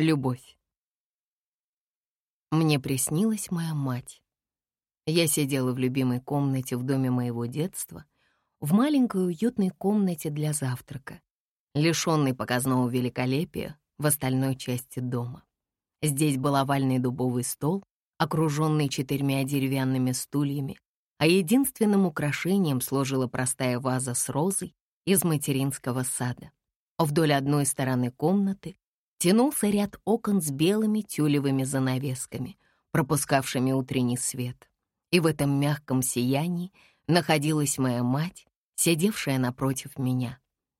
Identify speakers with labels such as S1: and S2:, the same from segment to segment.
S1: Любовь. Мне приснилась моя мать. Я сидела в любимой комнате в доме моего детства, в маленькой уютной комнате для завтрака, лишённой показного великолепия в остальной части дома. Здесь был овальный дубовый стол, окруженный четырьмя деревянными стульями, а единственным украшением служила простая ваза с розой из материнского сада. Вдоль одной стороны комнаты тянулся ряд окон с белыми тюлевыми занавесками, пропускавшими утренний свет. И в этом мягком сиянии находилась моя мать, сидевшая напротив меня.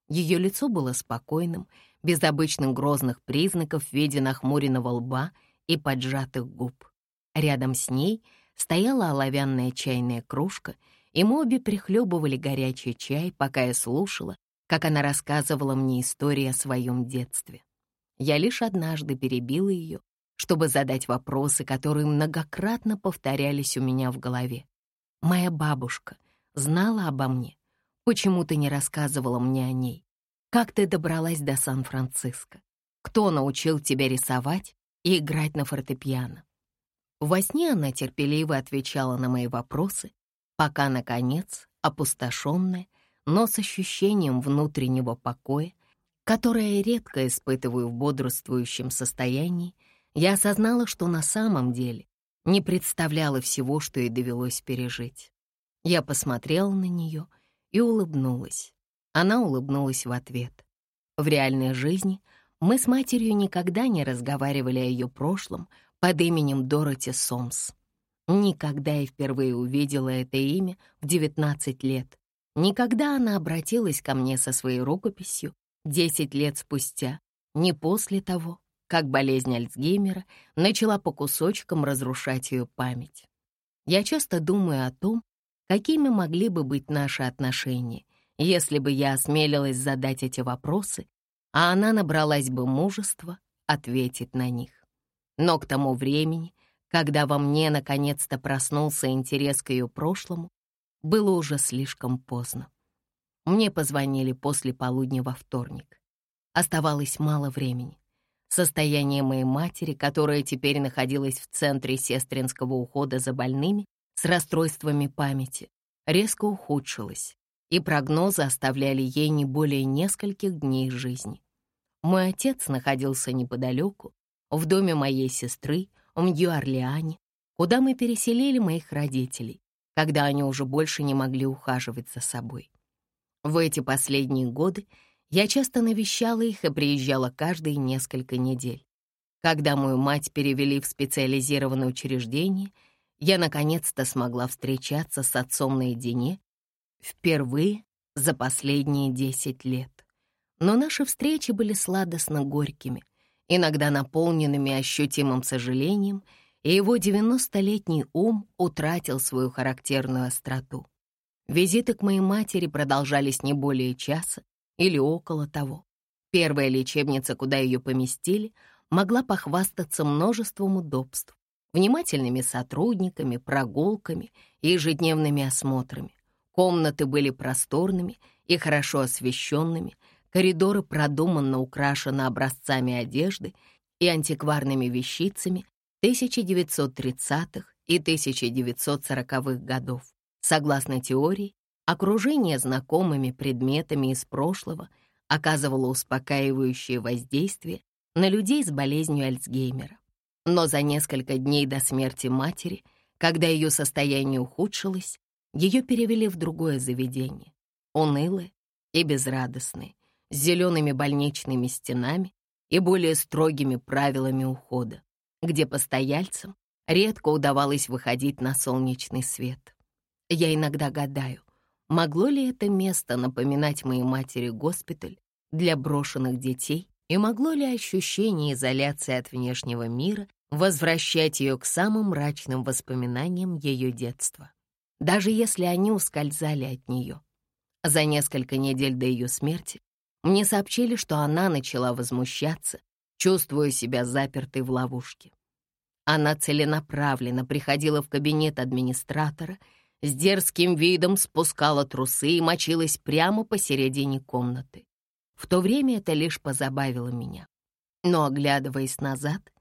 S1: Ее лицо было спокойным, без обычных грозных признаков в виде нахмуренного лба и поджатых губ. Рядом с ней стояла оловянная чайная кружка, и мы обе прихлебывали горячий чай, пока я слушала, как она рассказывала мне истории о своем детстве. Я лишь однажды перебила ее, чтобы задать вопросы, которые многократно повторялись у меня в голове. «Моя бабушка знала обо мне? Почему ты не рассказывала мне о ней? Как ты добралась до Сан-Франциско? Кто научил тебя рисовать и играть на фортепиано?» Во сне она терпеливо отвечала на мои вопросы, пока, наконец, опустошенная, но с ощущением внутреннего покоя, которое редко испытываю в бодрствующем состоянии, я осознала, что на самом деле не представляла всего, что ей довелось пережить. Я посмотрела на нее и улыбнулась. Она улыбнулась в ответ. В реальной жизни мы с матерью никогда не разговаривали о ее прошлом под именем Дороти Сомс. Никогда я впервые увидела это имя в 19 лет. Никогда она обратилась ко мне со своей рукописью Десять лет спустя, не после того, как болезнь Альцгеймера начала по кусочкам разрушать ее память. Я часто думаю о том, какими могли бы быть наши отношения, если бы я осмелилась задать эти вопросы, а она набралась бы мужества ответить на них. Но к тому времени, когда во мне наконец-то проснулся интерес к ее прошлому, было уже слишком поздно. Мне позвонили после полудня во вторник. Оставалось мало времени. Состояние моей матери, которая теперь находилась в центре сестринского ухода за больными с расстройствами памяти, резко ухудшилось, и прогнозы оставляли ей не более нескольких дней жизни. Мой отец находился неподалеку, в доме моей сестры, в Мью-Орлеане, куда мы переселили моих родителей, когда они уже больше не могли ухаживать за собой. В эти последние годы я часто навещала их и приезжала каждые несколько недель. Когда мою мать перевели в специализированное учреждение, я наконец-то смогла встречаться с отцом наедине впервые за последние десять лет. Но наши встречи были сладостно-горькими, иногда наполненными ощутимым сожалением, и его девяностолетний ум утратил свою характерную остроту. Визиты к моей матери продолжались не более часа или около того. Первая лечебница, куда ее поместили, могла похвастаться множеством удобств, внимательными сотрудниками, прогулками и ежедневными осмотрами. Комнаты были просторными и хорошо освещенными, коридоры продуманно украшены образцами одежды и антикварными вещицами 1930-х и 1940-х годов. Согласно теории, окружение знакомыми предметами из прошлого оказывало успокаивающее воздействие на людей с болезнью Альцгеймера. Но за несколько дней до смерти матери, когда ее состояние ухудшилось, ее перевели в другое заведение, унылое и безрадостное, с зелеными больничными стенами и более строгими правилами ухода, где постояльцам редко удавалось выходить на солнечный свет. Я иногда гадаю, могло ли это место напоминать моей матери госпиталь для брошенных детей, и могло ли ощущение изоляции от внешнего мира возвращать ее к самым мрачным воспоминаниям ее детства, даже если они ускользали от нее. За несколько недель до ее смерти мне сообщили, что она начала возмущаться, чувствуя себя запертой в ловушке. Она целенаправленно приходила в кабинет администратора с дерзким видом спускала трусы и мочилась прямо посередине комнаты. В то время это лишь позабавило меня. Но, оглядываясь назад,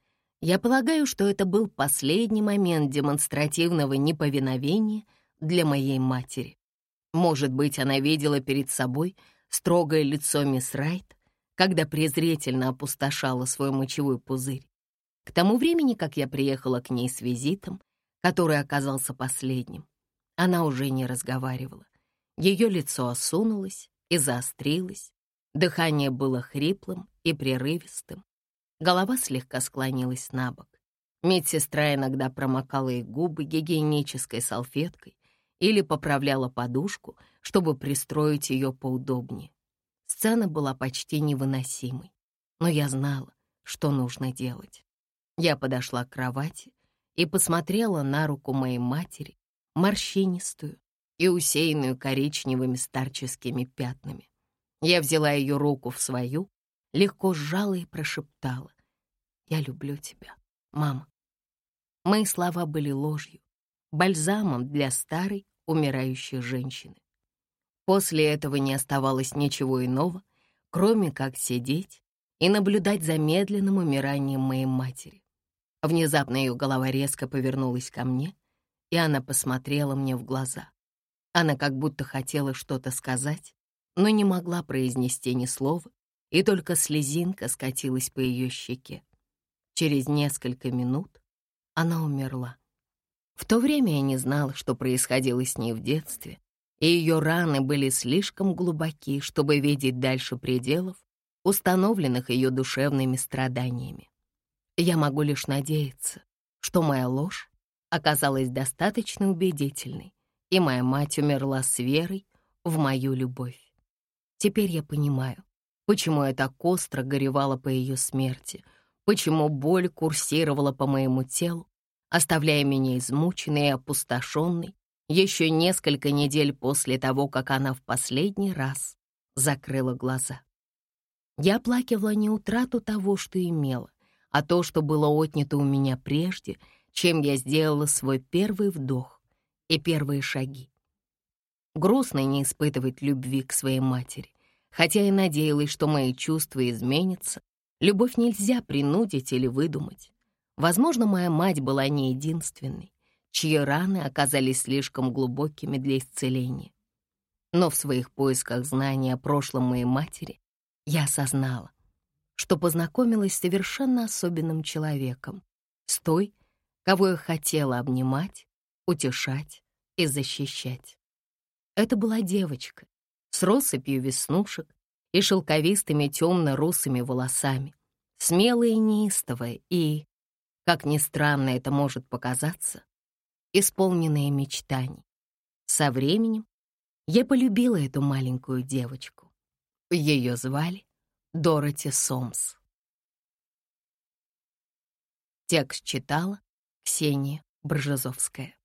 S1: я полагаю, что это был последний момент демонстративного неповиновения для моей матери. Может быть, она видела перед собой строгое лицо мисс Райт, когда презрительно опустошала свой мочевой пузырь. К тому времени, как я приехала к ней с визитом, который оказался последним, она уже не разговаривала. Ее лицо осунулось и заострилось, дыхание было хриплым и прерывистым, голова слегка склонилась на бок. Медсестра иногда промокала ей губы гигиенической салфеткой или поправляла подушку, чтобы пристроить ее поудобнее. Сцена была почти невыносимой, но я знала, что нужно делать. Я подошла к кровати и посмотрела на руку моей матери, морщинистую, и усеянную коричневыми старческими пятнами. Я взяла ее руку в свою, легко сжала и прошептала. «Я люблю тебя, мама». Мои слова были ложью, бальзамом для старой, умирающей женщины. После этого не оставалось ничего иного, кроме как сидеть и наблюдать за медленным умиранием моей матери. Внезапно ее голова резко повернулась ко мне, и она посмотрела мне в глаза. Она как будто хотела что-то сказать, но не могла произнести ни слова, и только слезинка скатилась по ее щеке. Через несколько минут она умерла. В то время я не знала, что происходило с ней в детстве, и ее раны были слишком глубоки, чтобы видеть дальше пределов, установленных ее душевными страданиями. Я могу лишь надеяться, что моя ложь оказалась достаточно убедительной, и моя мать умерла с верой в мою любовь. Теперь я понимаю, почему я так остро горевала по ее смерти, почему боль курсировала по моему телу, оставляя меня измученной и опустошенной еще несколько недель после того, как она в последний раз закрыла глаза. Я оплакивала не утрату того, что имела, а то, что было отнято у меня прежде, чем я сделала свой первый вдох и первые шаги. Грустно не испытывать любви к своей матери, хотя и надеялась, что мои чувства изменятся. Любовь нельзя принудить или выдумать. Возможно, моя мать была не единственной, чьи раны оказались слишком глубокими для исцеления. Но в своих поисках знаний о прошлом моей матери я осознала, что познакомилась с совершенно особенным человеком, с той, кого я хотела обнимать утешать и защищать. Это была девочка с россыпью веснушек и шелковистыми темно-русыми волосами, смелая и неистовая и, как ни странно это может показаться, исполненная мечтаний. Со временем я полюбила эту маленькую девочку. Ее звали Дороти Сомс. Текст читала Ксения Бржезовская.